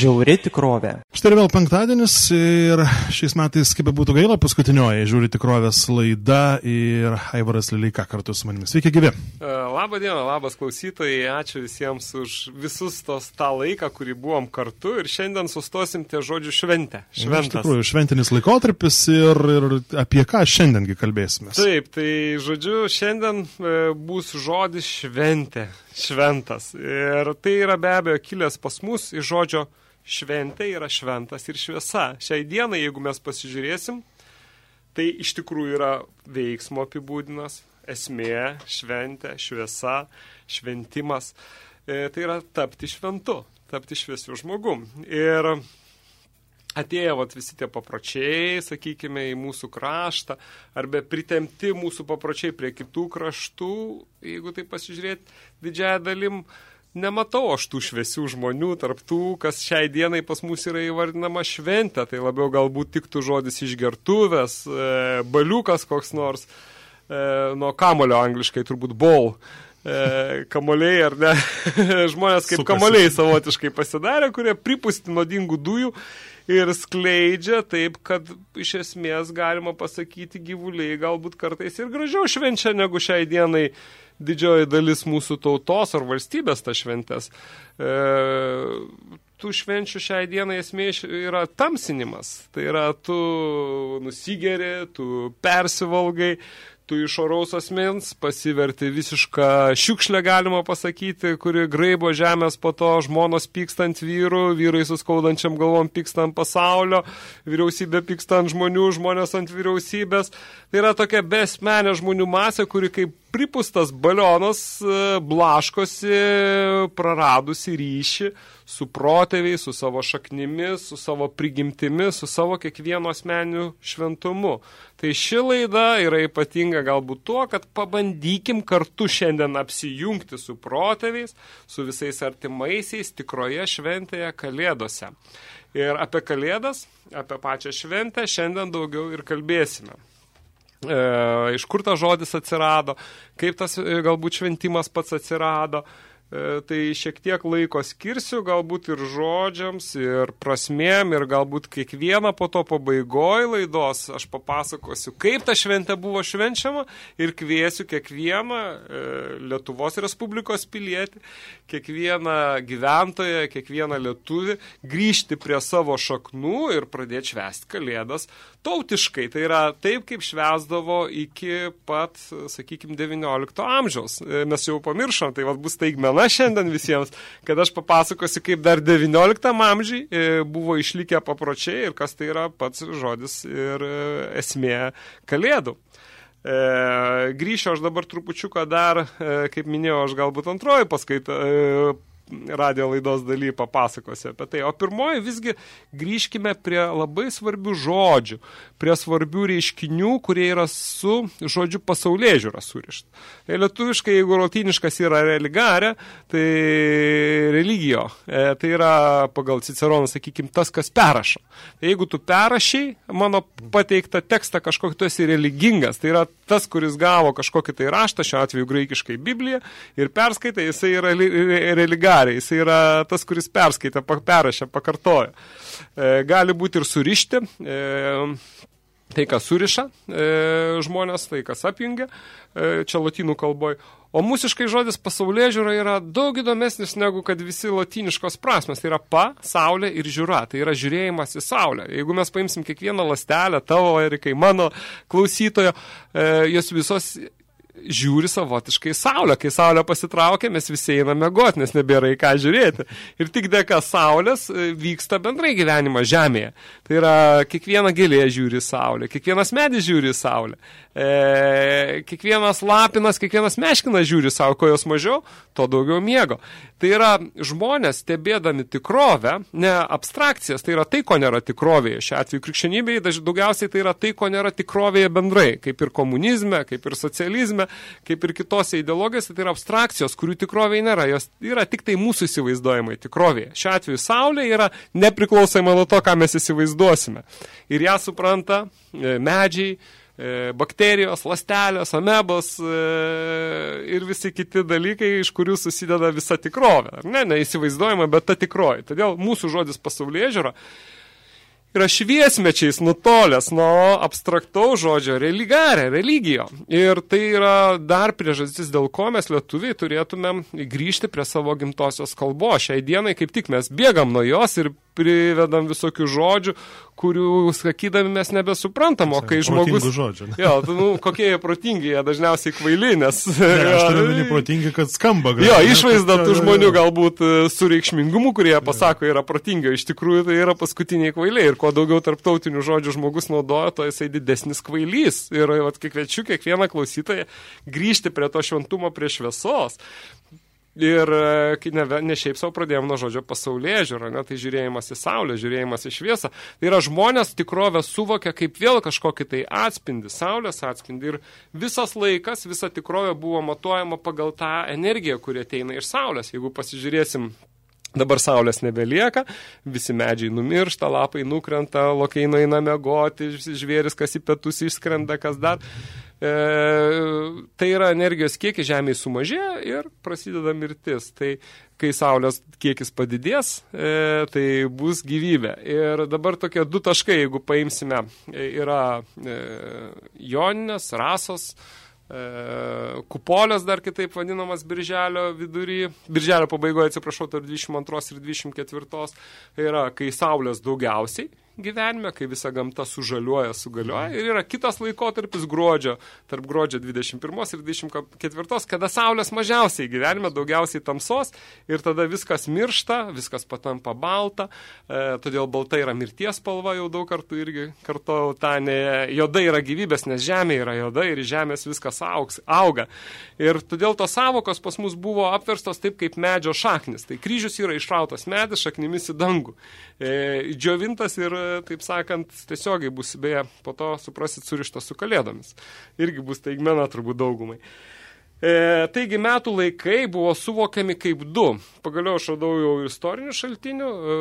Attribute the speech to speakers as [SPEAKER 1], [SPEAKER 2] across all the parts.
[SPEAKER 1] Žiauri tikrovė.
[SPEAKER 2] Štai vėl penktadienis ir šiais metais, kaip būtų gaila, paskutinioji Žiauri tikrovės laida ir Aivaras Lileika kartu su manimi. Sveiki, gyvi.
[SPEAKER 3] E, labą dieną, labas klausytojai, ačiū visiems už visus tos tą laiką, kurį buvom kartu ir šiandien sustosim tie žodžių šventę.
[SPEAKER 2] Šventas. Iš tikrųjų, šventinis laikotarpis ir, ir apie ką šiandiengi kalbėsime.
[SPEAKER 3] Taip, tai žodžiu, šiandien e, bus žodis šventė šventas. Ir tai yra be abejo kilęs pas mus iš žodžio šventė yra šventas ir šviesa. Šiai dienai, jeigu mes pasižiūrėsim, tai iš tikrųjų yra veiksmo apibūdinas, esmė, šventė, šviesa, šventimas. E, tai yra tapti šventu, tapti šviesiu žmogum. Ir atėjo vat, visi tie papročiai, sakykime, į mūsų kraštą, arba pritemti mūsų papročiai prie kitų kraštų, jeigu tai pasižiūrėti didžiąją dalim, nematau aš tų šviesių žmonių, tarp tų, kas šiai dienai pas mus yra įvardinama šventė, tai labiau galbūt tiktų žodis išgertuvės, e, baliukas koks nors, e, nuo kamulio angliškai turbūt ball. E, kamoliai ar ne, žmonės kaip Sukasi. kamoliai savotiškai pasidarė, kurie pripusti nuodingų dujų ir skleidžia taip, kad iš esmės galima pasakyti gyvuliai galbūt kartais ir gražiau švenčia negu šiai dienai didžioji dalis mūsų tautos ar valstybės tas šventės. E, tų švenčių šiai dienai esmė yra tamsinimas. Tai yra tu nusigeri, tu persivalgai, tu iš oraus asmens pasiverti visišką šiukšlę, galima pasakyti, kuri graibo žemės po to žmonos pykstant vyrų, vyrai suskaudančiam galvom pykstant pasaulio, vyriausybė pykstant žmonių, žmonės ant vyriausybės. Tai yra tokia besmenė žmonių masė, kuri kaip pripustas balionas e, blaškosi, praradusi ryšį su protėviais, su savo šaknimis, su savo prigimtimi, su savo kiekvieno asmeniu šventumu. Tai ši laida yra ypatinga galbūt tuo, kad pabandykim kartu šiandien apsijungti su protėviais, su visais artimaisiais tikroje šventėje Kalėdose. Ir apie Kalėdas, apie pačią šventę šiandien daugiau ir kalbėsime e, iš kur tas žodis atsirado, kaip tas e, galbūt šventimas pats atsirado. E, tai šiek tiek laiko skirsiu, galbūt ir žodžiams, ir prasmėm, ir galbūt kiekvieną po to pabaigoje laidos aš papasakosiu, kaip ta šventė buvo švenčiama ir kviesiu kiekvieną e, Lietuvos Respublikos pilietį, kiekvieną gyventoją, kiekvieną lietuvį grįžti prie savo šaknų ir pradėti švęsti kalėdas tautiškai. Tai yra taip, kaip švesdavo iki pat, sakykime, 19 amžiaus. E, mes jau pamiršom, tai vat, bus taigmena šiandien visiems, kad aš papasakosiu, kaip dar 19 amžiai e, buvo išlikę papročiai ir kas tai yra pats žodis ir e, esmė kalėdų. E, grįšiu aš dabar trupučiuką dar, e, kaip minėjau, aš galbūt antroji paskaita, e, radio laidos daly papasakosiu apie tai. O pirmoji visgi grįžkime prie labai svarbių žodžių, prie svarbių reiškinių, kurie yra su žodžiu pasaulyje žiūra surišta. Tai lietuviškai, jeigu rotiniškas yra religare, tai religijo, e, tai yra pagal Ciceroną, sakykime, tas, kas perrašo. Tai jeigu tu perrašiai mano pateiktą tekstą kažkokį, tu esi religingas, tai yra tas, kuris gavo kažkokį tai raštą, šiuo atveju graikiškai Bibliją, ir perskaitai, jisai yra religare padarė, jis yra tas, kuris perskaitė, perrašė, pakartojo. E, gali būti ir surišti, e, tai, kas suriša e, žmonės, tai, kas apjungia, e, čia latinų kalboje. O mūsiškai žodis pasaulyje žiūra yra daug įdomesnis negu kad visi latiniškos prasmes. Tai yra pa, saulė ir žiūra. Tai yra žiūrėjimas į saulę. Jeigu mes paimsim kiekvieną lastelę, tavo, Erikai, mano klausytojo, e, jos visos žiūri savotiškai saulę. Kai saulė pasitraukia, mes visi einame mėgoti, nes nebėra į ką žiūrėti. Ir tik dėka saulės e, vyksta bendrai gyvenimas Žemėje. Tai yra, kiekviena gėlė žiūri saulę, kiekvienas medis žiūri saulę, e, kiekvienas lapinas, kiekvienas meškinas žiūri savo, ko jos mažiau, to daugiau miego. Tai yra žmonės, stebėdami tikrovę, ne abstrakcijas, tai yra tai, ko nėra tikrovėje. Šiuo atveju krikščionybėje daugiausiai tai yra tai, ko nėra tikrovėje bendrai, kaip ir komunizme, kaip ir socializme, kaip ir kitose ideologijose, tai yra abstrakcijos, kurių tikrovėje nėra, jos yra tik tai mūsų įsivaizduojamai tikrovėje. Šiuo atveju Saulė yra nepriklausoma nuo to, ką mes įsivaizduosime. Ir ją supranta e, medžiai, bakterijos, lastelės, amebos e, ir visi kiti dalykai, iš kurių susideda visa tikrovė. Ne, neįsivaizduojama, bet ta tikroji. Todėl mūsų žodis pasaulyje žiūra yra šviesmečiais nutolęs nuo abstraktaus žodžio religarė, religijo. Ir tai yra dar priežastis, dėl ko mes lietuviai turėtumėm grįžti prie savo gimtosios kalbos. Šiai dienai kaip tik mes bėgam nuo jos ir privedam visokių žodžių, kurių sakydami mes nebesuprantam, o kai žmogus...
[SPEAKER 2] Žodžių,
[SPEAKER 3] jo, tu, nu, kokie jie protingi, jie dažniausiai kvaili, nes...
[SPEAKER 2] Ne, aš turiu meni protingi, kad skamba. Gal,
[SPEAKER 3] Jo, išvaizda tų žmonių galbūt e, su reikšmingumu, kurie pasako yra protingi, iš tikrųjų tai yra paskutiniai kvailiai. Ir kuo daugiau tarptautinių žodžių žmogus naudoja, to jisai didesnis kvailys. Ir vat, kviečiu kiekvieną klausytoją grįžti prie to šventumo, prie šviesos. Ir e, kai ne, ne šiaip savo pradėjom nuo žodžio pasaulyje žiūro, ne, tai žiūrėjimas į saulę, žiūrėjimas į šviesą. Tai yra žmonės tikrovę suvokia kaip vėl kažkokį tai atspindį, saulės atspindį. Ir visas laikas, visa tikrovė buvo matuojama pagal tą energiją, kuri ateina iš saulės. Jeigu pasižiūrėsim Dabar saulės nebelieka, visi medžiai numiršta, lapai nukrenta, lokiai nueina mėgoti, žvėris kas į pietus išskrenda, kas dar. E, tai yra energijos kiekis žemėje sumažėja ir prasideda mirtis. Tai kai saulės kiekis padidės, e, tai bus gyvybė. Ir dabar tokie du taškai, jeigu paimsime, e, yra e, joninės, rasos, e, kupolės dar kitaip vadinamas birželio vidury, birželio pabaigoje, atsiprašau, tarp 22 ir 24, tai yra, kai saulės daugiausiai gyvenime, kai visa gamta sužaliuoja, sugalioja. Ir yra kitas laikotarpis gruodžio, tarp gruodžio 21 ir 24, kada saulės mažiausiai gyvenime, daugiausiai tamsos ir tada viskas miršta, viskas patampa balta, e, todėl balta yra mirties spalva, jau daug kartų irgi kartojau tą, ne, joda yra gyvybės, nes žemė yra joda ir žemės viskas augs, auga. Ir todėl tos savokos pas mus buvo apverstos taip kaip medžio šaknis. Tai kryžius yra išrautas medis šaknimis į dangų. E, džiovintas ir, taip sakant, tiesiogiai bus, beje, po to suprasit surištas su kalėdomis. Irgi bus taigmena turbūt daugumai. E, taigi metų laikai buvo suvokiami kaip du. Pagaliau aš radau jau istorinių šaltinių, e,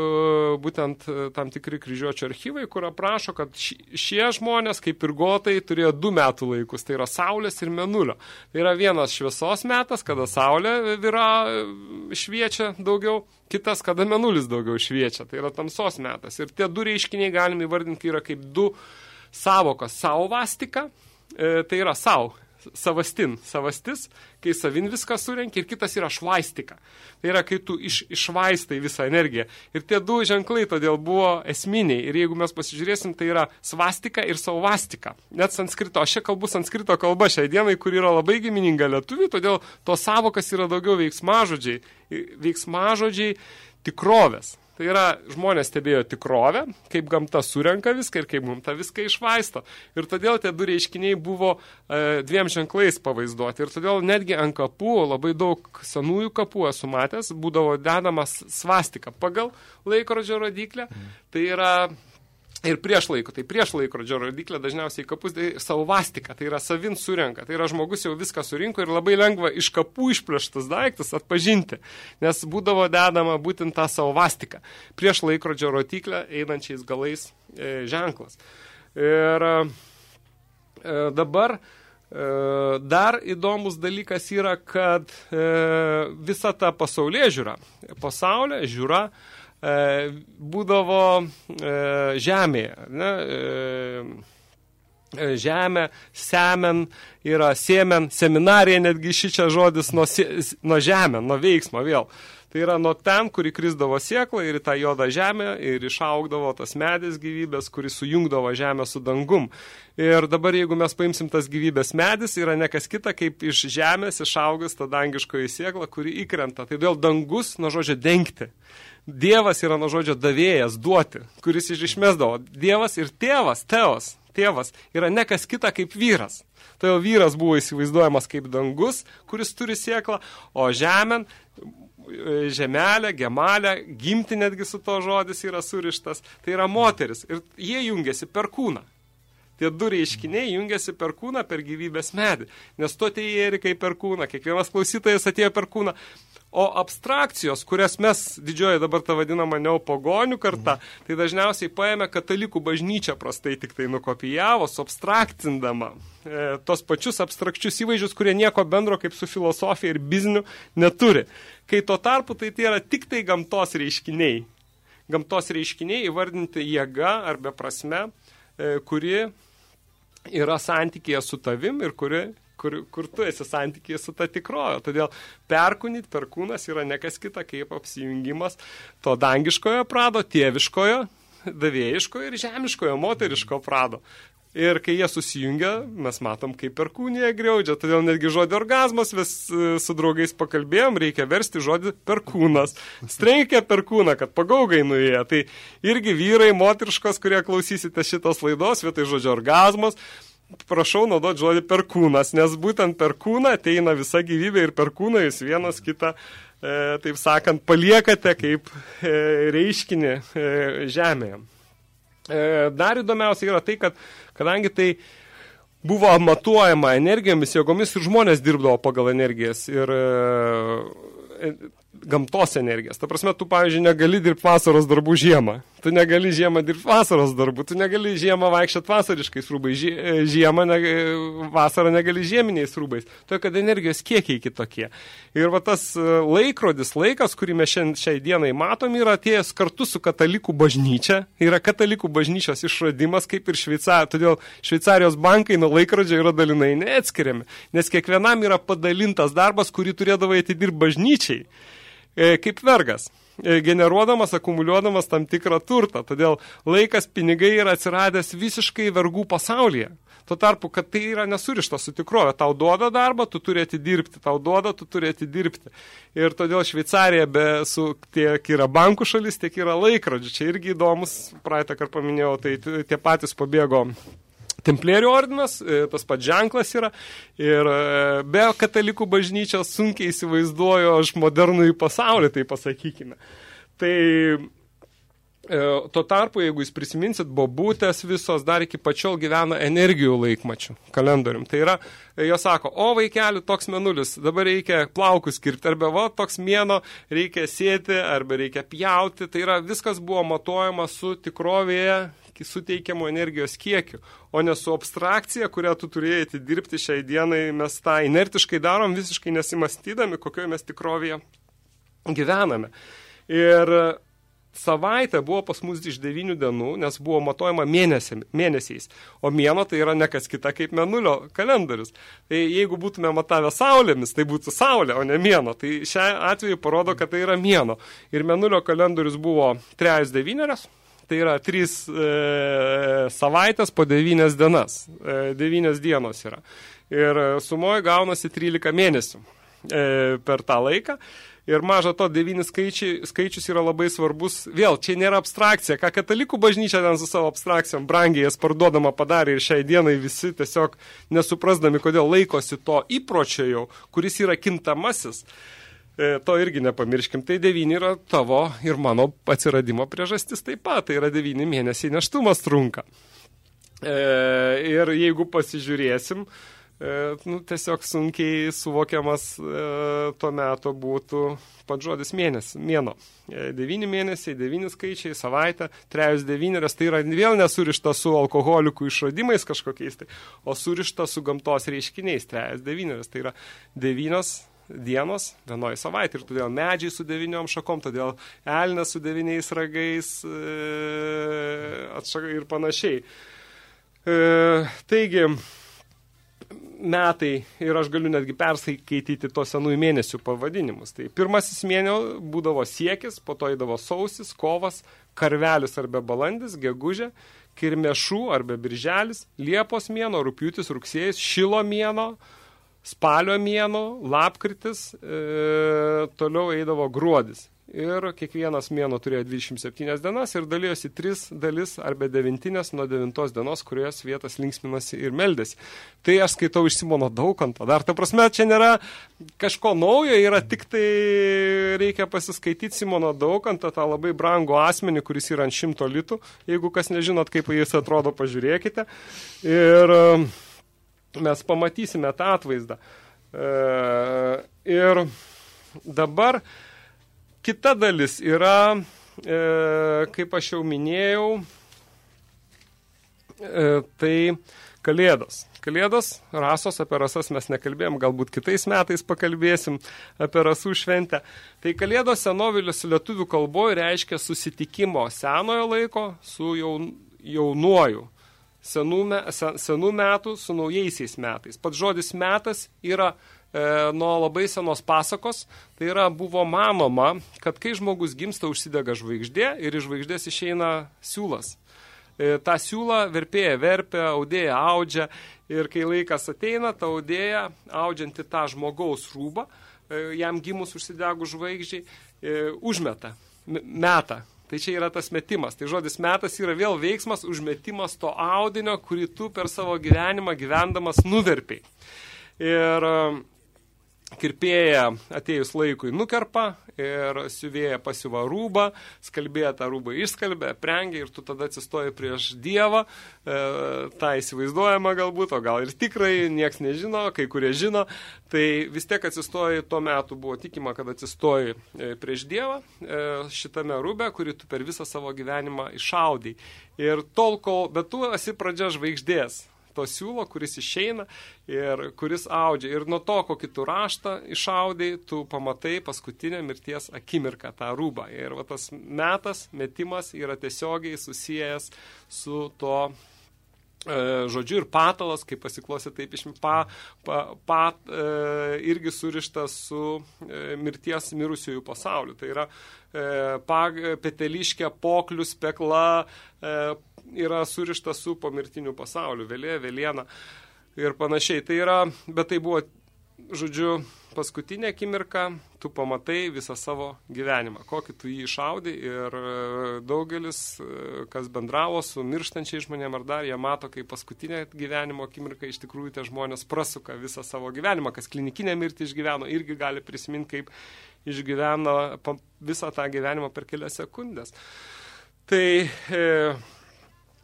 [SPEAKER 3] būtent e, tam tikri kryžiuočio archyvai, kur aprašo, kad ši, šie žmonės, kaip ir gotai, turėjo du metų laikus. Tai yra Saulės ir Menulio. Tai yra vienas šviesos metas, kada Saulė vyra e, šviečia daugiau, kitas, kada Menulis daugiau šviečia. Tai yra tamsos metas. Ir tie du reiškiniai galime įvardinti yra kaip du savokos. Sauvastika, e, tai yra savo savastin, savastis, kai savin viską surenki, ir kitas yra švaistika. Tai yra, kai tu iš, išvaistai visą energiją. Ir tie du ženklai todėl buvo esminiai. Ir jeigu mes pasižiūrėsim, tai yra svastika ir sauvastika. Net sanskrito, aš čia kalbu sanskrito kalba šiai dienai, kur yra labai gimininga lietuvių, todėl tos savokas yra daugiau veiksmažodžiai. Veiksmažodžiai tikrovės. Tai yra, žmonės stebėjo tikrovę, kaip gamta surenka viską ir kaip gamta viską išvaisto. Ir todėl tie du reiškiniai buvo e, dviem ženklais pavaizduoti. Ir todėl netgi ant kapų, labai daug senųjų kapų esu matęs, būdavo dedamas svastika pagal laikrodžio rodiklę. Tai yra Ir prieš laiko, tai prieš laikrodžio rodiklę dažniausiai kapus tai salvastika, tai yra savin surenka, tai yra žmogus jau viską surinko ir labai lengva iš kapų išplėštus daiktus atpažinti, nes būdavo dedama būtent tą salvastiką, prieš laikrodžio rodiklę einančiais galais e, ženklas. Ir e, dabar e, dar įdomus dalykas yra, kad e, visa ta pasaulyje žiūra, pasaulio žiūra, e, būdavo e, žemėje. Ne? E, žemė, semen, yra siemen, seminarija, netgi ši čia žodis nuo, nuo žemė, nuo veiksmo vėl. Tai yra nuo ten, kur įkrisdavo sėklą ir į tą jodą žemę ir išaugdavo tas medis gyvybės, kuris sujungdavo žemę su dangum. Ir dabar, jeigu mes paimsim tas gyvybės medis, yra ne kas kita, kaip iš žemės išaugus ta dangiškoji sėkla, kuri įkrenta. Tai vėl dangus nuo žodžio dengti. Dievas yra nuo žodžio davėjas, duoti, kuris iš išmesdavo. Dievas ir tėvas, teos, tėvas yra ne kas kita kaip vyras. Tai jau vyras buvo įsivaizduojamas kaip dangus, kuris turi sėklą, o žemėn e, žemelė, gemalė, gimti netgi su to žodis yra surištas. Tai yra moteris ir jie jungiasi per kūną. Tie du reiškiniai jungiasi per kūną, per gyvybės medį. Nes tu atėjai Erikai per kūną, kiekvienas klausytojas atėjo per kūną. O abstrakcijos, kurias mes didžioji dabar tą vadinamą neopogonių kartą, mhm. tai dažniausiai paėmė katalikų bažnyčią prastai tik tai nukopijavo, suabstraktindama e, tos pačius abstrakčius įvaizdžius, kurie nieko bendro kaip su filosofija ir bizniu neturi. Kai tuo tarpu tai tai yra tik tai gamtos reiškiniai. Gamtos reiškiniai įvardinti jėga arba prasme, e, kuri yra santykėje su tavim ir kuri kur, kur tu esi santykiai su ta tikrojo. Todėl perkūnyt per kūnas yra nekas kita kaip apsijungimas to dangiškojo prado, tėviškojo, davėjiškojo ir žemiškojo, moteriško prado. Ir kai jie susijungia, mes matom, kaip perkūnėje greudžia. Todėl netgi žodį orgasmas vis e, su draugais pakalbėjom, reikia versti žodį perkūnas. Streikia perkūną, kad pagaugai nuėjo. Tai irgi vyrai, moteriškos, kurie klausysite šitos laidos, vietoj žodžio orgasmas, prašau naudoti žodį perkūnas, nes būtent per kūną ateina visa gyvybė ir per kūną jūs vienas kitą, e, taip sakant, paliekate kaip e, reiškinį e, žemėje. E, dar įdomiausia yra tai, kad kadangi tai buvo matuojama energijomis, jėgomis ir žmonės dirbdavo pagal energijas ir e, gamtos energijas. Ta prasme, tu, pavyzdžiui, negali dirbti vasaros darbų žiemą. Tu negali žiemą dirbti vasaros darbų. Tu negali žiemą vaikščiat vasariškais rūbais. Žiemą, ne, vasarą negali žieminiais rūbais. To, kad energijos kiekiai kitokie. Ir va tas e, laikrodis, laikas, kurį mes šiandien, šiai dienai matom, yra atėjęs kartu su katalikų bažnyčia. Yra katalikų bažnyčios išradimas, kaip ir Šveicarija. Todėl Šveicarijos bankai nuo laikrodžio yra dalinai neatskiriami. Nes kiekvienam yra padalintas darbas, kurį turėdavo atidirbti bažnyčiai. E, kaip vergas, e, generuodamas, akumuliuodamas tam tikrą turtą. Todėl laikas, pinigai yra atsiradęs visiškai vergų pasaulyje. Tuo tarpu, kad tai yra nesurišta su tikrovė. Tau duoda darbą, tu turi atidirbti. Tau duoda, tu turi atidirbti. Ir todėl Šveicarija be su tiek yra bankų šalis, tiek yra laikrodžių. Čia irgi įdomus, praeitą kartą paminėjau, tai tie patys pabėgo Templierių ordinas, e, tas pats ženklas yra ir e, be katalikų bažnyčios sunkiai įsivaizduoju aš modernųjį pasaulį, tai pasakykime. Tai e, tuo tarpu, jeigu jūs prisiminsit, bobutės visos dar iki pačiol gyvena energijų laikmačių kalendorium. Tai yra, jos sako, o vaikeli, toks menulis, dabar reikia plaukus skirti, arba va, toks mėno reikia sėti, arba reikia pjauti. Tai yra, viskas buvo matuojama su tikrovėje suteikiamo energijos kiekiu, o ne su abstrakcija, kurią tu turėjai atidirbti šiai dienai, mes tą inertiškai darom, visiškai nesimastydami, kokioje mes tikrovėje gyvename. Ir savaitė buvo pas mus iš devynių dienų, nes buvo matuojama mėnesį, mėnesiais, o mėno tai yra nekas kita kaip menulio kalendorius. Tai jeigu būtume matavę saulėmis, tai būtų saulė, o ne mėno. Tai šią atveju parodo, kad tai yra mėno. Ir menulio kalendorius buvo 3 devynerios, tai yra 3 e, savaitės po 9 dienas. E, 9 dienos yra. Ir sumoje gaunasi 13 mėnesių e, per tą laiką. Ir maža to, devyni skaičiai, skaičius yra labai svarbus. Vėl, čia nėra abstrakcija. Ką katalikų bažnyčia ten su savo abstrakcijom brangiai jas parduodama padarė ir šiai dienai visi tiesiog nesuprasdami, kodėl laikosi to įpročio jau, kuris yra kintamasis. E, to irgi nepamirškim. Tai devyni yra tavo ir mano atsiradimo priežastis taip pat. Tai yra devyni mėnesiai neštumas trunka. E, ir jeigu pasižiūrėsim, e, nu, tiesiog sunkiai suvokiamas e, tuo metu būtų pats žodis mėnesis, mėno. E, devyni mėnesiai, devyni skaičiai, savaitę, trejus devynerias, tai yra vėl nesurišta su alkoholikų išradimais kažkokiais, tai, o surišta su gamtos reiškiniais, trejus devynerias, tai yra devynios dienos vienoje savaitė ir todėl medžiai su devyniom šakom, todėl elnas su devyniais ragais e, ir panašiai. E, taigi, metai ir aš galiu netgi perskaityti to senųjų mėnesių pavadinimus. Tai pirmasis mėnio būdavo siekis, po to įdavo sausis, kovas, karvelis arba balandis, gegužė, kirmešų arba birželis, liepos mėno, rūpiutis, rugsėjais, šilo mėno, spalio mėno, lapkritis, e, toliau eidavo gruodis. ir kiekvienas mėno turėjo 27 dienas ir dalyjosi 3 dalis arba devintinės nuo 9 dienos, kurios vietas linksminasi ir meldėsi. Tai aš skaitau iš Simono Daukanto. Dar ta prasme, čia nėra kažko naujo, yra tik tai reikia pasiskaityti Simono Daukantą, tą labai brangų asmenį, kuris yra ant šimto litų. Jeigu kas nežinot, kaip jis atrodo, pažiūrėkite. Ir e, mes pamatysime tą atvaizdą. E, ir dabar kita dalis yra, e, kaip aš jau minėjau, e, tai kalėdos. Kalėdos, rasos, apie rasas mes nekalbėjom, galbūt kitais metais pakalbėsim apie rasų šventę. Tai kalėdos senovėlius lietuvių kalboje reiškia susitikimo senojo laiko su jaun, jaunuoju. Senų, me, sen, senų metų su naujaisiais metais. Pats žodis metas yra e, nuo labai senos pasakos, tai yra buvo manoma, kad kai žmogus gimsta užsidega žvaigždė ir iš žvaigždės išeina siūlas. E, tą siūlą verpėja verpia, audėja audžia ir kai laikas ateina, ta audėja, audžianti tą žmogaus rūbą, e, jam gimus užsidegų žvaigždžiai, e, užmeta, meta. Tai čia yra tas metimas. Tai žodis metas yra vėl veiksmas, užmetimas to audinio, kurį tu per savo gyvenimą gyvendamas nuverpiai. Ir kirpėja atėjus laikui nukerpa ir siuvėja pasiuva rūbą, skalbėja tą rūbą išskalbė, prengia ir tu tada atsistoji prieš Dievą, e, tą įsivaizduojama galbūt, o gal ir tikrai, nieks nežino, kai kurie žino, tai vis tiek atsistoji, tuo metu buvo tikima, kad atsistoji e, prieš Dievą e, šitame rūbe, kurį tu per visą savo gyvenimą išaudai. Ir tol, kol, bet tu esi pradžia žvaigždės, to siūlo, kuris išeina ir kuris audžia. Ir nuo to, kokį tu raštą išaudai, tu pamatai paskutinę mirties akimirką, tą rūbą. Ir va, tas metas, metimas yra tiesiogiai susijęs su to e, žodžiu ir patalas, kaip pasiklosi taip iš pa, pa, pa, e, irgi surištas su e, mirties mirusiųjų pasauliu. Tai yra e, pa, peteliškė, poklius, pekla, e, yra surišta su pomirtiniu pasauliu, vėlė, vėliena ir panašiai. Tai yra, bet tai buvo, žodžiu, paskutinė akimirka, tu pamatai visą savo gyvenimą, kokį tu jį išaudai ir e, daugelis, e, kas bendravo su mirštančiai žmonėm ar dar, jie mato, kaip paskutinė gyvenimo akimirka iš tikrųjų tie žmonės prasuka visą savo gyvenimą, kas klinikinę mirtį išgyveno, irgi gali prisiminti, kaip išgyveno visą tą gyvenimą per kelias sekundės. Tai e,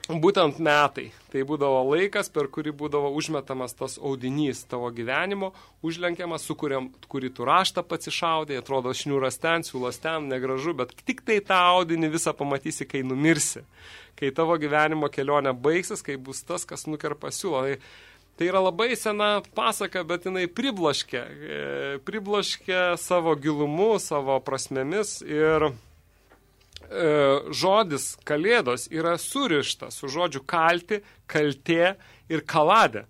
[SPEAKER 3] būtent metai. Tai būdavo laikas, per kurį būdavo užmetamas tas audinys tavo gyvenimo, užlenkiamas, su kuriam, kurį tu raštą pats išaudai, atrodo šniūras ten, siūlas ten, negražu, bet tik tai tą audinį visą pamatysi, kai numirsi. Kai tavo gyvenimo kelionė baigsis, kai bus tas, kas nukerpa siūlo. Tai, tai yra labai sena pasaka, bet jinai priblaškė, e, priblaškė savo gilumu, savo prasmėmis ir žodis kalėdos yra surištas su žodžiu kalti, kaltė ir kaladė.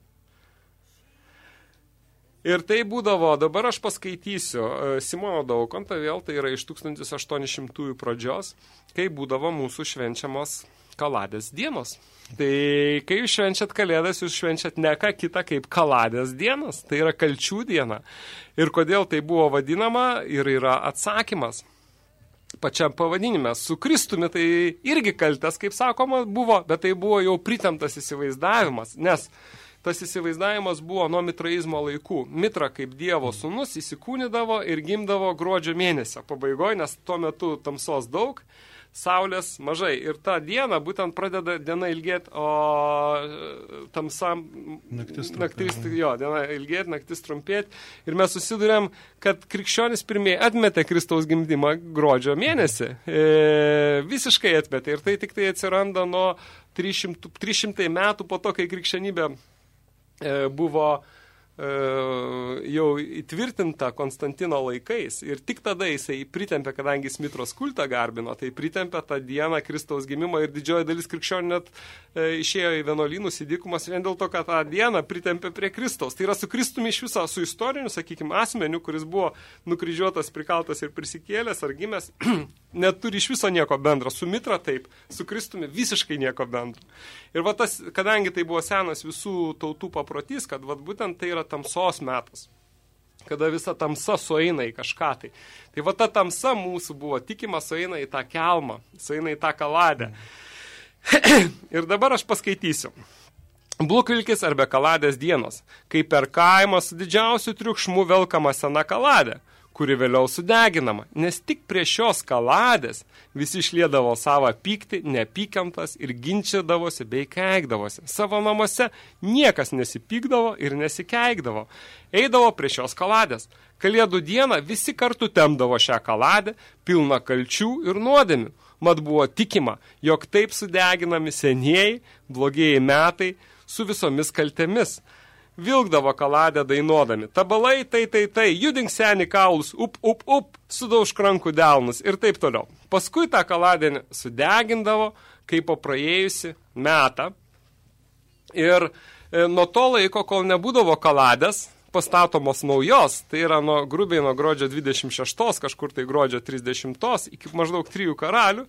[SPEAKER 3] Ir tai būdavo, dabar aš paskaitysiu e, Simono Daukantą, vėl tai yra iš 1800 pradžios, kai būdavo mūsų švenčiamos kaladės dienos. Tai kai jūs švenčiat kalėdas, jūs švenčiat ne ką kitą kaip kaladės dienas, tai yra kalčių diena. Ir kodėl tai buvo vadinama ir yra atsakymas – pačiam pavadinime. Su Kristumi tai irgi kaltas, kaip sakoma, buvo, bet tai buvo jau pritemtas įsivaizdavimas, nes tas įsivaizdavimas buvo nuo mitraizmo laikų. Mitra kaip Dievo sunus įsikūnydavo ir gimdavo gruodžio mėnesio pabaigoje, nes tuo metu tamsos daug saulės mažai. Ir tą dieną būtent pradeda diena ilgėti, o e, tamsam
[SPEAKER 2] naktis,
[SPEAKER 3] naktis jo, diena ilgėti, naktis trumpėti. Ir mes susidurėm, kad krikščionis pirmieji atmetė Kristaus gimdymą gruodžio mėnesį. E, visiškai atmetė. Ir tai tik tai atsiranda nuo 300, 300 metų po to, kai krikščionybė e, buvo E, jau įtvirtinta Konstantino laikais ir tik tada jisai pritempė, kadangi jis mitros kultą garbino, tai pritempė tą dieną Kristaus gimimo ir didžioji dalis krikščionių net e, išėjo į vienuolynus, į dykumas vien dėl to, kad tą dieną pritempė prie Kristaus. Tai yra su Kristumi iš viso, su istoriniu, sakykime, asmeniu, kuris buvo nukryžiuotas, prikaltas ir prisikėlęs ar gimęs, neturi iš viso nieko bendro. Su mitra taip, su Kristumi visiškai nieko bendro. Ir va tas, kadangi tai buvo senas visų tautų paprotys, kad va būtent tai yra tamsos metas. kada visa tamsa sueina į kažką tai. Tai va ta tamsa mūsų buvo tikima sueina į tą kelmą, sueina į tą kaladę. ir dabar aš paskaitysiu. Blukvilkis arba kaladės dienos, kai per kaimą su didžiausiu triukšmu velkama sena kaladė, kuri vėliau sudeginama, nes tik prie šios kaladės visi išliedavo savo pyktį, nepykantas ir ginčydavosi bei keikdavosi. Savo namuose niekas nesipykdavo ir nesikeikdavo. Eidavo prie šios kaladės. Kalėdų dieną visi kartu temdavo šią kaladę, pilną kalčių ir nuodėmių. Mat buvo tikima, jog taip sudeginami senieji, blogieji metai su visomis kaltėmis – vilkdavo kaladę dainuodami. Tabalai, tai, tai, tai, judink seni kaulus, up, up, up, sudauž krankų delnus ir taip toliau. Paskui tą kaladę sudegindavo, kaip po praėjusi metą. Ir e, nuo to laiko, kol nebūdavo kaladės, pastatomos naujos, tai yra nuo grubiai nuo gruodžio 26, kažkur tai gruodžio 30, iki maždaug 3 karalių,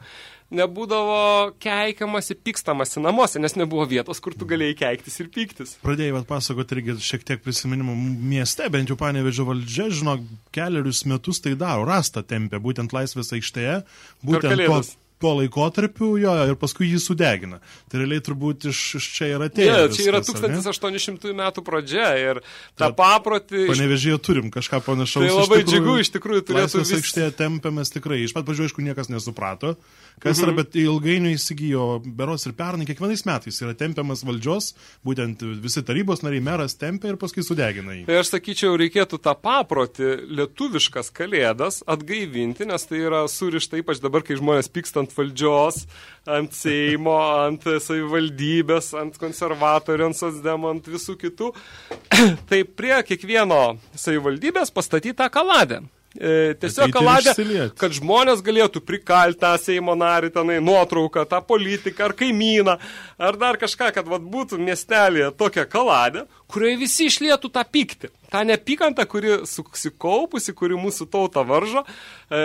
[SPEAKER 3] nebūdavo keikiamasi, pykstamasi namuose, nes nebuvo vietos, kur tu galėjai keiktis ir pyktis.
[SPEAKER 2] Pradėjai pasakoti irgi šiek tiek prisiminimų mieste, bent jau panevežio valdžia, žinok, keliarius metus tai daro, rasta tempė, būtent laisvės aikštėje, būtent to, tuo laikotarpiu, jo, ir paskui jį sudegina. Tai realiai turbūt iš, iš čia yra atėjęs.
[SPEAKER 3] Ne, čia yra 1800 metų pradžia ir tą paprotį...
[SPEAKER 2] Panevežėje turim kažką panašaus.
[SPEAKER 3] Tai labai džiugu, iš tikrųjų turėtų...
[SPEAKER 2] Vis... aikštėje tempiamės tikrai. Iš pat pradžių, aišku, niekas nesuprato, kas mhm. yra, bet ilgainiui įsigijo beros ir pernai, kiekvienais metais yra tempiamas valdžios, būtent visi tarybos nariai, meras tempia ir paskui sudegina jį.
[SPEAKER 3] Tai aš sakyčiau, reikėtų tą paprotį lietuviškas kalėdas atgaivinti, nes tai yra surišta ypač dabar, kai žmonės pyksta ant valdžios, ant Seimo, ant savivaldybės, ant konservatorių, ant sosdemo, ant visų kitų. tai prie kiekvieno savivaldybės pastatytą kaladę. E, tiesiog kaladę, kad žmonės galėtų prikalti tą Seimo narį, tenai nuotrauką, tą politiką ar kaimyną, ar dar kažką, kad vat, būtų miestelėje tokia kaladė, kurioje visi išlietų tą pyktį, tą nepykantą, kuri susikaupusi, kuri mūsų tautą varžo. E,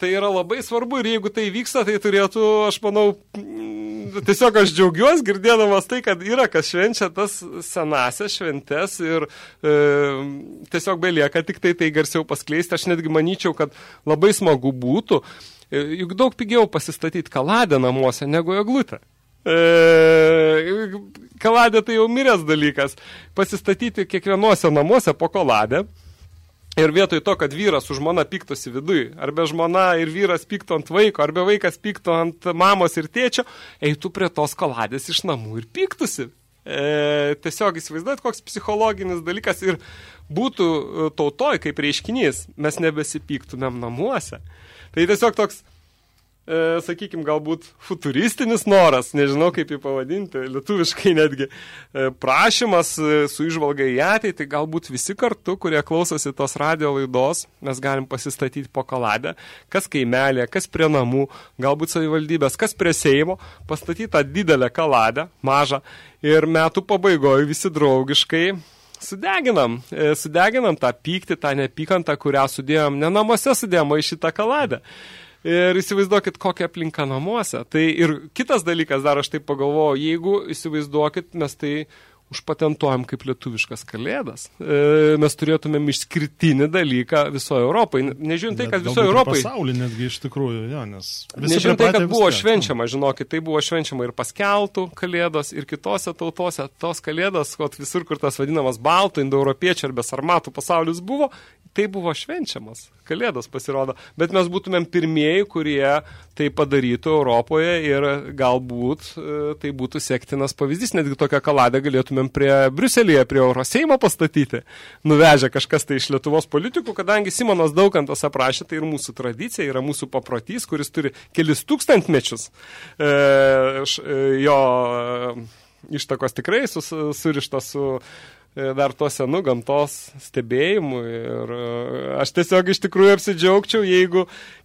[SPEAKER 3] tai yra labai svarbu ir jeigu tai vyksta, tai turėtų, aš manau, tiesiog aš džiaugiuosi girdėdamas tai, kad yra kas švenčia tas senasias šventes ir e, tiesiog belieka tik tai tai garsiau paskleisti. Aš netgi manyčiau, kad labai smagu būtų, e, juk daug pigiau pasistatyti kaladę namuose negu eglutę. E, kaladė tai jau miręs dalykas. Pasistatyti kiekvienuose namuose po kaladę. Ir vietoj to, kad vyras už žmona piktosi viduj, arba žmona ir vyras pikto ant vaiko, arba vaikas pikto ant mamos ir tėčio, eitų prie tos kaladės iš namų ir piktusi. E, tiesiog įsivaizduot, koks psichologinis dalykas ir būtų e, tautoj kaip reiškinys, mes nebesipyktumėm namuose. Tai tiesiog toks e, sakykime, galbūt futuristinis noras, nežinau kaip jį pavadinti, lietuviškai netgi e, prašymas e, su išvalga į ateitį, galbūt visi kartu, kurie klausosi tos radio laidos, mes galim pasistatyti po kaladę, kas kaimelė, kas prie namų, galbūt savivaldybės, kas prie Seimo, pastatyti tą didelę kaladę, mažą, ir metų pabaigoje visi draugiškai sudeginam, e, sudeginam tą pyktį, tą nepykantą, kurią sudėjom, ne namuose sudėjom, į šitą kaladę. Ir įsivaizduokit, kokia aplinka namuose. Tai ir kitas dalykas, dar aš taip pagalvoju, jeigu įsivaizduokit, mes tai užpatentuojam kaip lietuviškas kalėdas. E, mes turėtumėm išskirtinį dalyką visoje Europoje. Nežiūrint tai, kad visoje Europoje.
[SPEAKER 2] Pasaulyje netgi iš tikrųjų, jo, nes.
[SPEAKER 3] Nežiūrint tai, kad buvo švenčiama, žinokit, tai buvo švenčiama ir paskeltų kalėdos, ir kitose tautose tos kalėdos, kad visur, kur tas vadinamas baltų, indoeuropiečių arba sarmatų pasaulis buvo, tai buvo švenčiamas. Kalėdos pasirodo. Bet mes būtumėm pirmieji, kurie tai padarytų Europoje ir galbūt e, tai būtų sektinas pavyzdys. Netgi tokią kaladę galėtumėm prie Briuselėje, prie Euroseimo pastatyti. Nuvežę kažkas tai iš Lietuvos politikų, kadangi Simonas Daukantas aprašė, tai ir mūsų tradicija, yra mūsų paprotys, kuris turi kelis tūkstantmečius. E, š, e, jo ištakos tikrai sus, surištos su E, dar to senų gamtos stebėjimų ir e, aš tiesiog iš tikrųjų apsidžiaugčiau, jeigu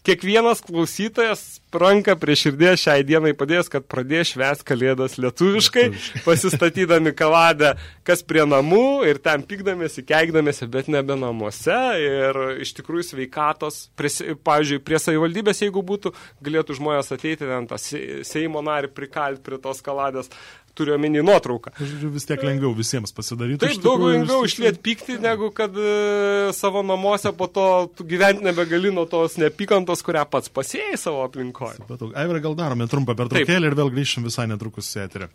[SPEAKER 3] kiekvienas klausytojas ranką prie širdies šiai dienai padės, kad pradės švęs kalėdas lietuviškai, pasistatydami kaladę kas prie namų ir ten pykdamėsi, keikdamėsi, bet nebe namuose. Ir iš tikrųjų sveikatos, prie, pavyzdžiui, prie savivaldybės, jeigu būtų, galėtų žmonės ateiti ten tą Seimo narį prikalti prie tos kaladės, turiu omeny nuotrauką.
[SPEAKER 2] Žodžiu, vis tiek lengviau visiems pasidaryti.
[SPEAKER 3] Taip, daug lengviau išliet pykti, negu kad e, savo namuose po to gyventi nebegali nuo tos nepykantos, kurią pats pasėjai savo aplinkoje.
[SPEAKER 2] Aivar, gal darome trumpą pertraukėlį ir vėl grįšim visai netrukus į eterį.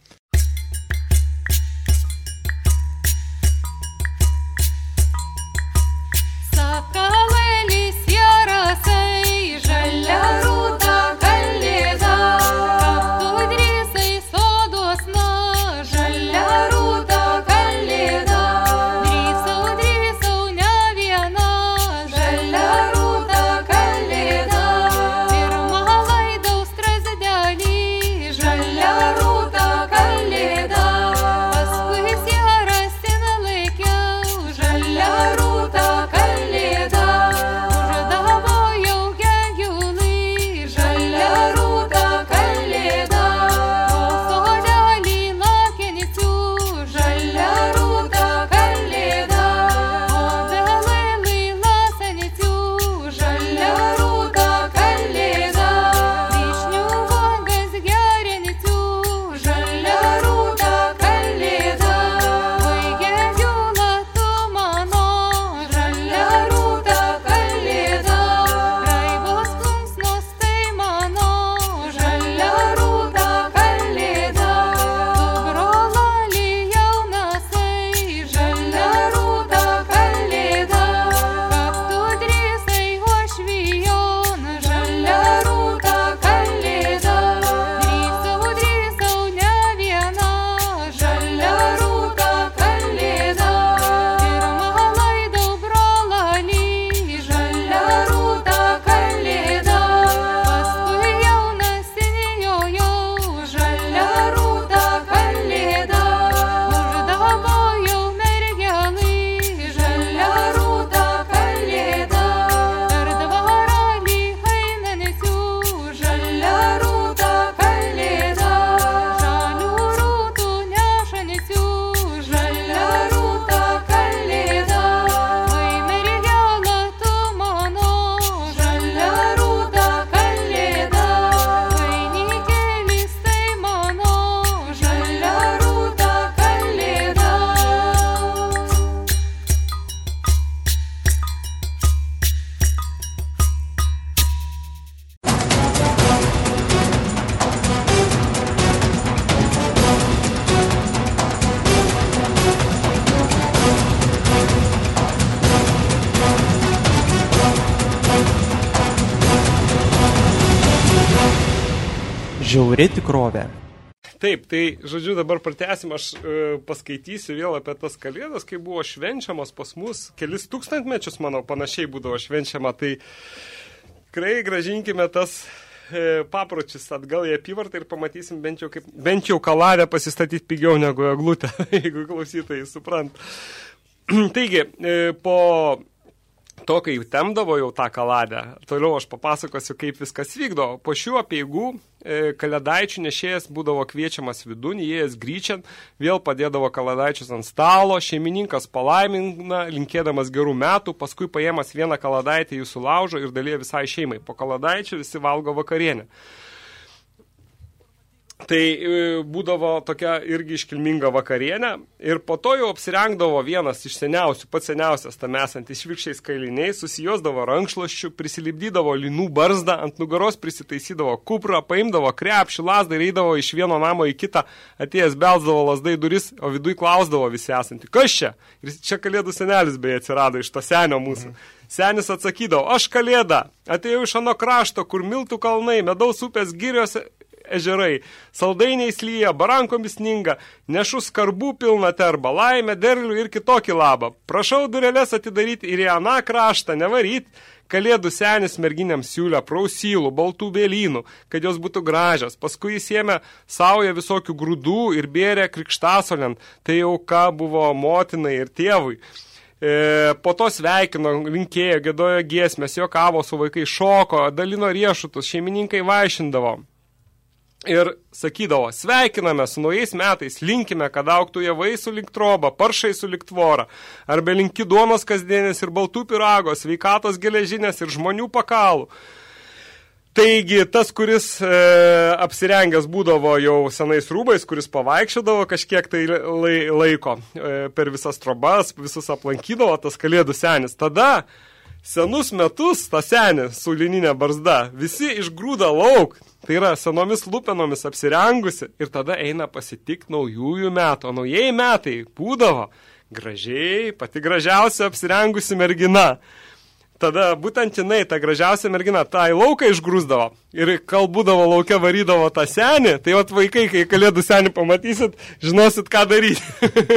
[SPEAKER 3] Taip, tai, žodžiu, dabar pratęsim, aš e, paskaitysiu vėl apie tas kalėdas, kai buvo švenčiamos pas mus, kelis tūkstantmečius, manau, panašiai būdavo švenčiama, tai tikrai gražinkime tas e, papročius atgal į apyvartą ir pamatysim bent jau, kaip, bent jau kaladę pasistatyti pigiau negu eglutę, jeigu klausytojai suprant. Taigi, e, po to, kai temdavo jau tą kaladę, toliau aš papasakosiu, kaip viskas vykdo. Po šių apieigų e, kalėdaičių nešėjas būdavo kviečiamas vidun, įėjęs gryčiant, vėl padėdavo kaladaičius ant stalo, šeimininkas palaimina, linkėdamas gerų metų, paskui paėmas vieną kaladaitį jų sulaužo ir dalyja visai šeimai. Po kaladaičių visi valgo vakarienę. Tai e, būdavo tokia irgi iškilminga vakarienė ir po to jau apsirengdavo vienas iš seniausių, pats seniausias tam esantis švikščiais kailiniais, susijosdavo rankšluoščių, prisilipdydavo linų barzdą, ant nugaros prisitaisydavo kuprą, paimdavo krepšį, lasdą ir eidavo iš vieno namo į kitą, atėjęs belsdavo lasdai duris, o vidui klausdavo visi esantį, kas čia? Ir čia kalėdų senelis beje atsirado iš to senio mūsų. Mhm. Senis atsakydavo, aš kalėda, atėjau iš ano krašto, kur miltų kalnai, medaus upės giriose ežerai, saldainiai slyja, barankomis sninga, nešu skarbų pilną terbą, laimę, derlių ir kitokį labą. Prašau durelės atidaryti ir į aną kraštą, nevaryt. Kalėdų senis merginiams siūlė prausylų, baltų vėlynų, kad jos būtų gražios. Paskui jis ėmė saują visokių grūdų ir bėrė krikštasolent. Tai jau ką buvo motinai ir tėvui. E, po to sveikino, linkėjo, gėdojo giesmės, jokavo su vaikai, šoko, dalino riešutus, šeimininkai vaišindavo ir sakydavo, sveikiname su naujais metais, linkime, kad auktų javai su link trobą, paršai su link tvorą, arba linki duonos kasdienės ir baltų pirago, sveikatos geležinės ir žmonių pakalų. Taigi, tas, kuris e, apsirengęs būdavo jau senais rūbais, kuris pavaikščiodavo kažkiek tai lai, laiko e, per visas trobas, visus aplankydavo tas kalėdų senis. Tada senus metus tą senį su lininė barzda visi išgrūda lauk, tai yra senomis lupenomis apsirengusi ir tada eina pasitik naujųjų metų. O naujieji metai būdavo gražiai, pati gražiausia apsirengusi mergina. Tada būtent jinai, ta gražiausia mergina, tą į lauką išgrūsdavo ir kol būdavo laukia varydavo tą senį, tai vat vaikai, kai kalėdų senį pamatysit, žinosit, ką daryti.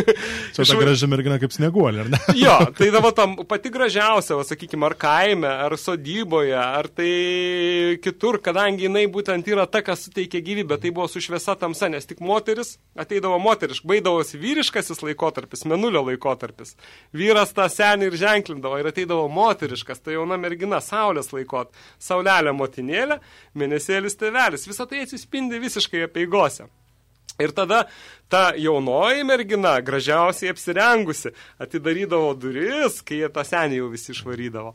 [SPEAKER 2] Čia ta graži mergina kaip snieguolė, ar ne?
[SPEAKER 3] jo, tai dabar tam pati gražiausia, va, sakykime, ar kaime, ar sodyboje, ar tai kitur, kadangi jinai būtent yra ta, kas suteikia gyvybę, tai buvo su šviesa tamsa, nes tik moteris ateidavo moterišk, baidavosi vyriškasis laikotarpis, menulio laikotarpis. Vyras tą senį ir ženklindavo ir ateidavo moteriškas, tai jauna mergina, saulės laikot, saulelė motinėlė mėnesėlis tėvelis. Visą tai atsispindi visiškai apieigose. Ir tada ta jaunoji mergina, gražiausiai apsirengusi, atidarydavo duris, kai jie tą senį jau visi išvarydavo.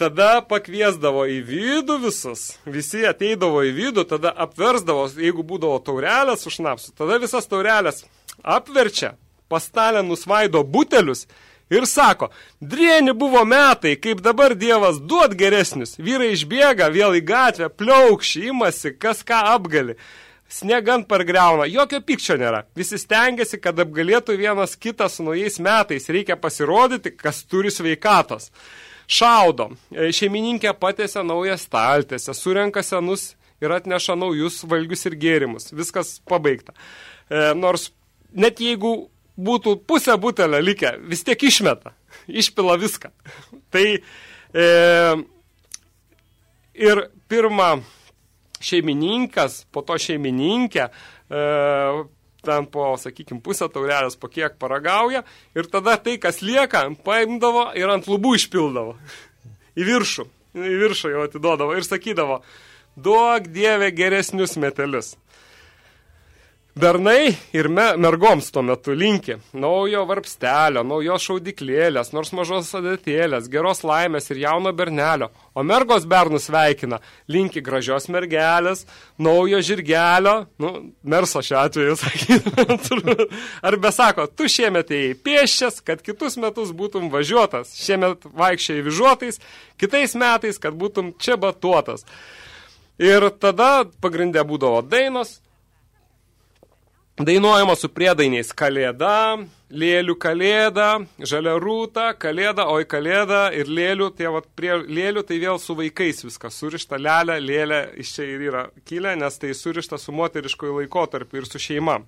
[SPEAKER 3] Tada pakviesdavo į vidų visus, visi ateidavo į vidų, tada apversdavo, jeigu būdavo taurelės su šnapsu, tada visas taurelės apverčia, pastalę nusvaido butelius Ir sako, drieni buvo metai, kaip dabar Dievas duot geresnius. Vyrai išbėga vėl į gatvę, pliaukšį, imasi, kas ką apgali. Snegant pargreuna, jokio pikčio nėra. Visi stengiasi, kad apgalėtų vienas kitas su naujais metais. Reikia pasirodyti, kas turi sveikatos. Šaudo. E, šeimininkė patėse naują staltėse, surenka senus ir atneša naujus valgius ir gėrimus. Viskas pabaigta. E, nors net jeigu būtų pusę butelio likę, vis tiek išmeta, išpila viską. Tai e, ir pirmą šeimininkas, po to šeimininkė, e, ten po, sakykime, pusę taurelės po kiek paragauja ir tada tai, kas lieka, paimdavo ir ant lubų išpildavo. Į viršų, į viršų jau atiduodavo ir sakydavo, duok dievė geresnius metelius. Bernai ir me, mergoms tuo metu linki. Naujo varpstelio, naujos šaudiklėlės, nors mažos sadėtėlės, geros laimės ir jauno bernelio, o mergos bernus sveikina, linki gražios mergelės, naujo žirgelio, nu, merso šiuo atveju sakyti, ar besako, tu šiemet ėjai pieščias, kad kitus metus būtum važiuotas, šiemet vaikščiai vižuotais, kitais metais, kad būtum čia batuotas. Ir tada pagrindė būdavo dainos, Dainuojama su priedainiais kalėda, lėlių kalėda, žalia rūta, kalėda, oi kalėda ir lėlių, tai vat prie lėlių tai vėl su vaikais viskas surišta, lelė, lėlė iš čia ir yra kilę, nes tai surišta su moteriškoju laikotarpiu ir su šeima.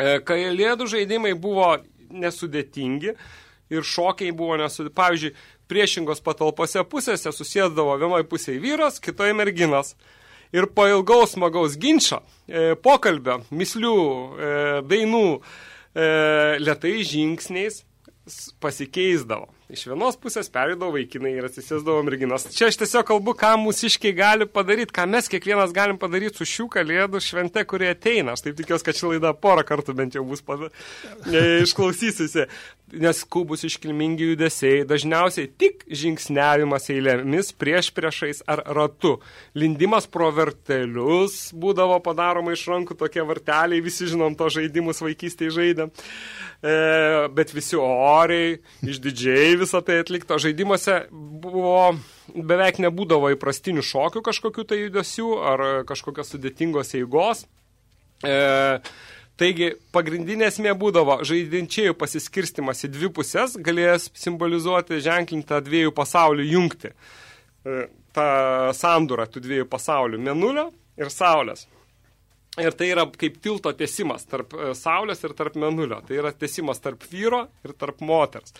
[SPEAKER 3] E, kalėdų žaidimai buvo nesudėtingi ir šokiai buvo nesudėtingi. Pavyzdžiui, priešingos patalpose pusėse susėdavo vienoje pusėje vyras, kitoje merginas ir po ilgaus smagaus ginčio, e, pokalbio, mislių, e, dainų, e, lietai žingsniais pasikeisdavo. Iš vienos pusės perėdavo vaikinai ir atsisėsdavo merginos. Čia aš tiesiog kalbu, ką mūsiškiai gali padaryti, ką mes kiekvienas galim padaryti su šių kalėdų švente, kurie ateina. Aš taip tikiuosi, kad ši laida porą kartų bent jau bus pada... išklausysiusi nes skubus iškilmingi judesiai, dažniausiai tik žingsniavimas eilėmis prieš priešais ar ratu. Lindimas pro vertelius būdavo padaroma iš rankų tokie varteliai, visi žinom to žaidimus vaikystėje žaidėm. E, bet visi oriai, išdidžiai visą tai atlikto. Žaidimuose buvo beveik nebūdavo įprastinių šokių kažkokių tai judesių ar kažkokios sudėtingos eigos. E, Taigi, pagrindinė esmė būdavo žaidinčiųjų pasiskirstimas į dvi pusės, galės simbolizuoti ženklintą dviejų pasaulių jungti. E, ta sandūra tų dviejų pasaulių – Menulio ir Saulės. Ir tai yra kaip tilto tiesimas tarp e, Saulės ir tarp Menulio. Tai yra tiesimas tarp vyro ir tarp moters.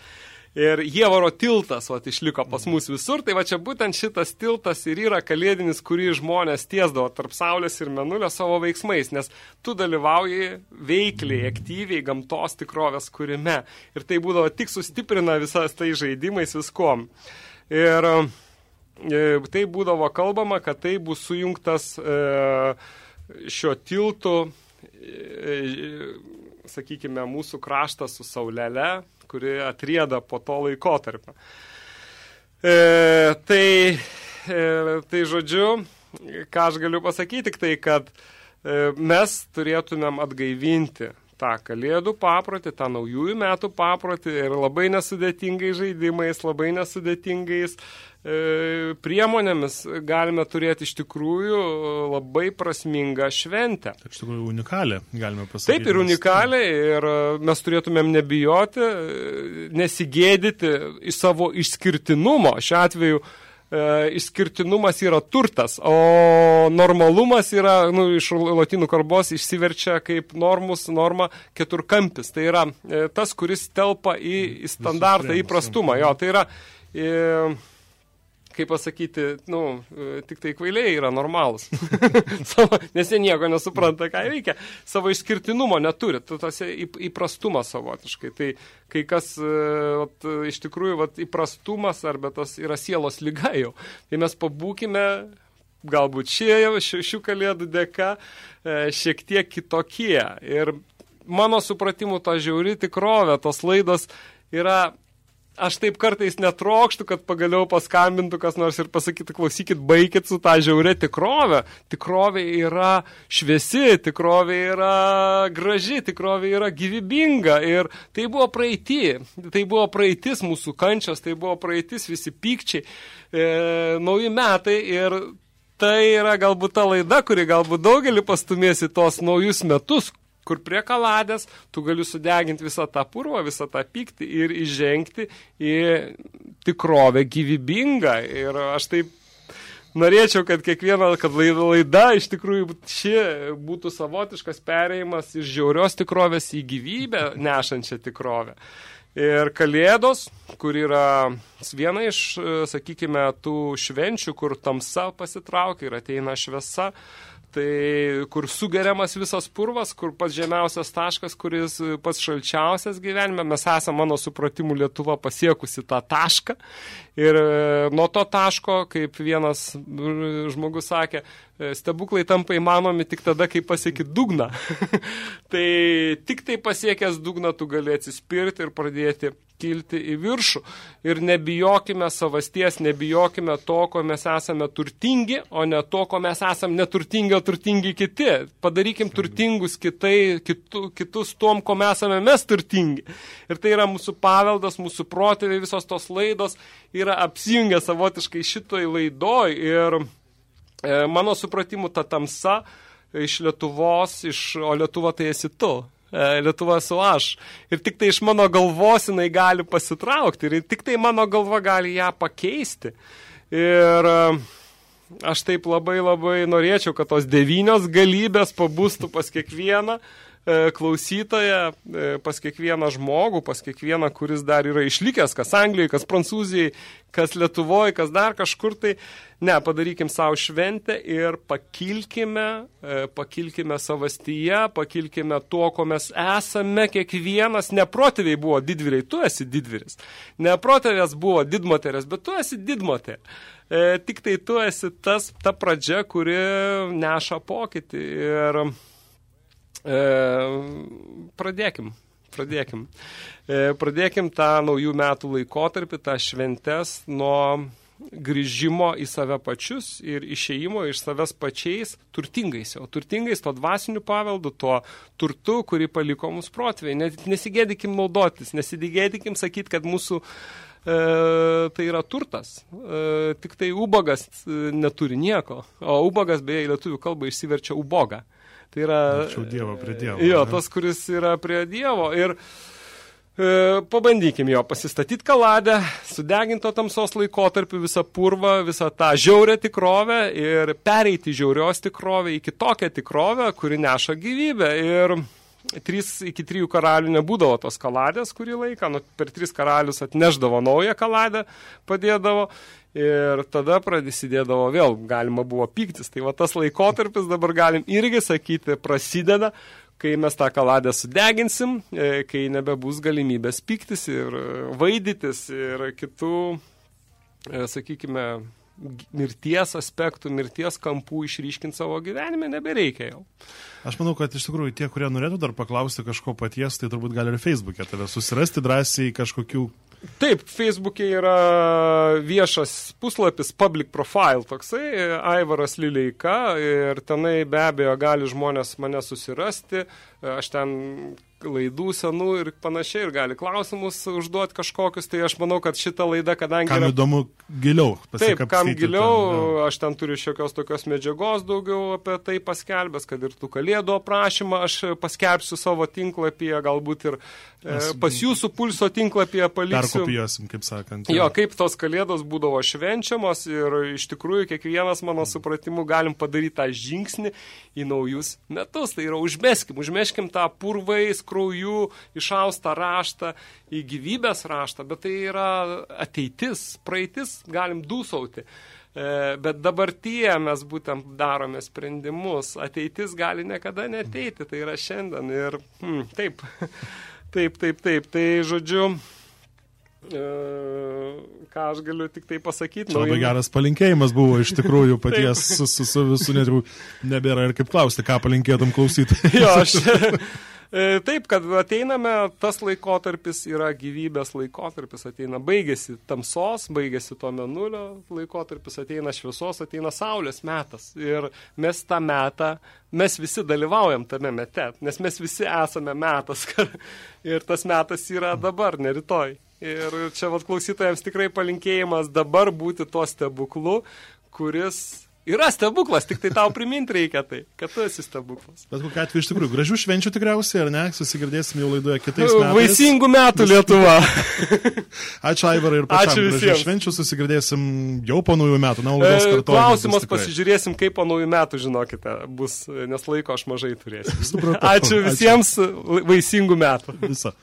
[SPEAKER 3] Ir Jievaro tiltas vat, išliko pas mus visur, tai va čia būtent šitas tiltas ir yra kalėdinis, kurį žmonės tiesdavo tarp Saulės ir Menulio savo veiksmais, nes tu dalyvauji veikliai, aktyviai gamtos tikrovės kūrime. Ir tai būdavo tik sustiprina visas tai žaidimais viskom. Ir e, tai būdavo kalbama, kad tai bus sujungtas e, šio tiltu, e, sakykime, mūsų kraštas su Saulele, kuri atrieda po to laikotarpio. E, tai tai žodžiu, ką aš galiu pasakyti, tik tai, kad e, mes turėtumėm atgaivinti tą kalėdų paprotį, tą naujųjų metų paprotį ir labai nesudėtingais žaidimais, labai nesudėtingais e, priemonėmis galime turėti iš tikrųjų labai prasmingą šventę.
[SPEAKER 2] Tai iš tikrųjų unikalią, galime pasakyti.
[SPEAKER 3] Taip ir unikalią ir e, mes turėtumėm nebijoti, e, nesigėdyti į savo išskirtinumo. Šiuo atveju e, išskirtinumas yra turtas, o normalumas yra, nu, iš latinų kalbos išsiverčia kaip normus, norma keturkampis. Tai yra e, tas, kuris telpa į, į standartą, į prastumą. Jo, tai yra... E, kaip pasakyti, nu, e, tik tai kvailiai yra normalus. Savo, nes jie nieko nesupranta, ką veikia. Savo išskirtinumo neturi, tas įprastumas savotiškai. Tai kai kas e, vat, iš tikrųjų vat, įprastumas arba tas yra sielos lyga jau. Tai mes pabūkime galbūt šie, šių, šių kalėdų dėka e, šiek tiek kitokie. Ir mano supratimu, ta žiauri tikrovė, tos laidos yra aš taip kartais netrokštų, kad pagaliau paskambintų kas nors ir pasakytų, klausykit, baikit su tą žiaurę tikrovę. Tikrovė yra šviesi, tikrovė yra graži, tikrovė yra gyvybinga ir tai buvo praeitį, tai buvo praeitis mūsų kančios, tai buvo praeitis visi pykčiai, e, nauji metai ir tai yra galbūt ta laida, kuri galbūt daugelį pastumės į tos naujus metus, kur prie kaladės tu gali sudeginti visą tą purvą, visą tą pyktį ir įžengti į tikrovę gyvybingą. Ir aš taip norėčiau, kad kiekviena, kad laida, laida iš tikrųjų ši būtų savotiškas perėjimas iš žiaurios tikrovės į gyvybę nešančią tikrovę. Ir Kalėdos, kur yra viena iš, sakykime, tų švenčių, kur tamsa pasitraukia ir ateina šviesa, tai kur sugeriamas visas purvas, kur pats žemiausias taškas, kuris pats šalčiausias gyvenime, mes esame mano supratimu Lietuva pasiekusi tą tašką ir e, nuo to taško, kaip vienas žmogus sakė, e, stebuklai tampa įmanomi tik tada, kai pasieki dugną. tai tik tai pasiekęs dugną tu gali atsispirti ir pradėti kilti į viršų. Ir nebijokime savasties, nebijokime to, ko mes esame turtingi, o ne to, ko mes esame neturtingi, o turtingi kiti. Padarykim turtingus kitai, kitu, kitus tom, ko mes esame mes turtingi. Ir tai yra mūsų paveldas, mūsų protėviai, visos tos laidos yra apsijungę savotiškai šitoj laidoj. Ir e, mano supratimu, ta tamsa iš Lietuvos, iš, o Lietuva tai esi tu. E, Lietuva esu aš. Ir tik tai iš mano galvos jinai gali pasitraukti. Ir tik tai mano galva gali ją pakeisti. Ir e, aš taip labai labai norėčiau, kad tos devynios galybės pabūstų pas kiekvieną klausytoją, pas kiekvieną žmogų, pas kiekvieną, kuris dar yra išlikęs, kas Anglijoje, kas Prancūzijai, kas Lietuvoje, kas dar kažkur tai. Ne, padarykim savo šventę ir pakilkime, e, pakilkime savastyje, pakilkime tuo, ko mes esame kiekvienas. Neprotėviai buvo didvyriai, tu esi didvyris. Neprotėvės buvo didmoterės, bet tu esi didmoterė. E, tik tai tu esi tas, ta pradžia, kuri neša pokytį. Ir e, pradėkim pradėkim. E, pradėkim tą naujų metų laikotarpį, tą šventes nuo grįžimo į save pačius ir išėjimo iš savęs pačiais turtingais, o turtingais to dvasiniu paveldu, tuo turtu, kurį paliko mums protėviai. Nesigėdykim naudotis, nesigėdykim sakyti, kad mūsų e, tai yra turtas. E, tik tai ubagas e, neturi nieko, o ubagas beje į lietuvių kalbą išsiverčia ubogą. Tai yra...
[SPEAKER 2] Arčiau Dievo prie Dievo.
[SPEAKER 3] Jo, tas, kuris yra prie Dievo. Ir E, pabandykim jo pasistatyti kaladę, sudeginto tamsos laikotarpiu visą purvą, visą tą žiaurę tikrovę ir pereiti žiaurios tikrovę į kitokią tikrovę, kuri neša gyvybę. Ir trys, iki trijų karalių nebūdavo tos kaladės kurį laiką, nu, per tris karalius atneždavo naują kaladę, padėdavo. Ir tada prasidėdavo vėl, galima buvo pyktis. Tai va tas laikotarpis dabar galim irgi sakyti, prasideda, kai mes tą kaladę sudeginsim, e, kai nebebus galimybės piktis ir e, vaidytis ir kitų, e, sakykime, mirties aspektų, mirties kampų išryškinti savo gyvenime nebereikia jau.
[SPEAKER 2] Aš manau, kad iš tikrųjų tie, kurie norėtų dar paklausti kažko paties, tai turbūt gali ir Facebook'e tave susirasti drąsiai kažkokių
[SPEAKER 3] Taip, Facebook'e yra viešas puslapis, public profile toksai, Aivaras Lileika ir tenai be abejo gali žmonės mane susirasti, aš ten laidų senų ir panašiai, ir gali klausimus užduoti kažkokius, tai aš manau, kad šita laida, kadangi...
[SPEAKER 2] Kam yra... įdomu giliau
[SPEAKER 3] Taip, kam giliau, ten, aš ten turiu šiokios tokios medžiagos daugiau apie tai paskelbęs, kad ir tų kalėdų aprašymą aš paskelbsiu savo tinklapyje, galbūt ir e, pas jūsų pulso tinklapyje paliksiu.
[SPEAKER 2] Perkopijuosim, kaip sakant.
[SPEAKER 3] Jo, kaip tos kalėdos būdavo švenčiamos ir iš tikrųjų kiekvienas mano supratimu galim padaryti tą žingsnį į naujus metus. Tai yra užmeskim, užmeskim tą purvais, krauju išaustą raštą į gyvybės raštą, bet tai yra ateitis, praeitis, galim dūsauti. E, bet dabartyje mes būtent darome sprendimus, ateitis gali niekada neteiti, tai yra šiandien ir hmm, taip, taip, taip, taip, tai žodžiu, e, ką aš galiu tik tai pasakyti.
[SPEAKER 2] Labai geras palinkėjimas buvo iš tikrųjų paties su, su, su visų net nebėra ir kaip klausti, ką palinkėtum klausyti.
[SPEAKER 3] jo, aš taip, kad ateiname, tas laikotarpis yra gyvybės laikotarpis, ateina, baigėsi tamsos, baigėsi to menulio laikotarpis, ateina šviesos, ateina saulės metas. Ir mes tą metą, mes visi dalyvaujam tame mete, nes mes visi esame metas. ir tas metas yra dabar, ne rytoj. Ir čia vat klausytojams tikrai palinkėjimas dabar būti to stebuklu, kuris Yra stebuklas, tik tai tau priminti reikia tai, kad tu esi stebuklas.
[SPEAKER 2] Bet kokiu atveju iš tikrųjų, gražių švenčių tikriausiai, ar ne? Susigirdėsim jau laidoje kitais metais.
[SPEAKER 3] Vaisingų metų Lietuva.
[SPEAKER 2] Ačiū Aivarai ir pačiam. Ačiū visiems. Gražių švenčių susigirdėsim jau po naujų metų. Na, laidos
[SPEAKER 3] e, klausimas pasižiūrėsim, kaip po naujų metų, žinokite, bus, nes laiko aš mažai turėsiu. Supratau. Ačiū visiems, Ačiū. vaisingų metų.
[SPEAKER 2] Visa.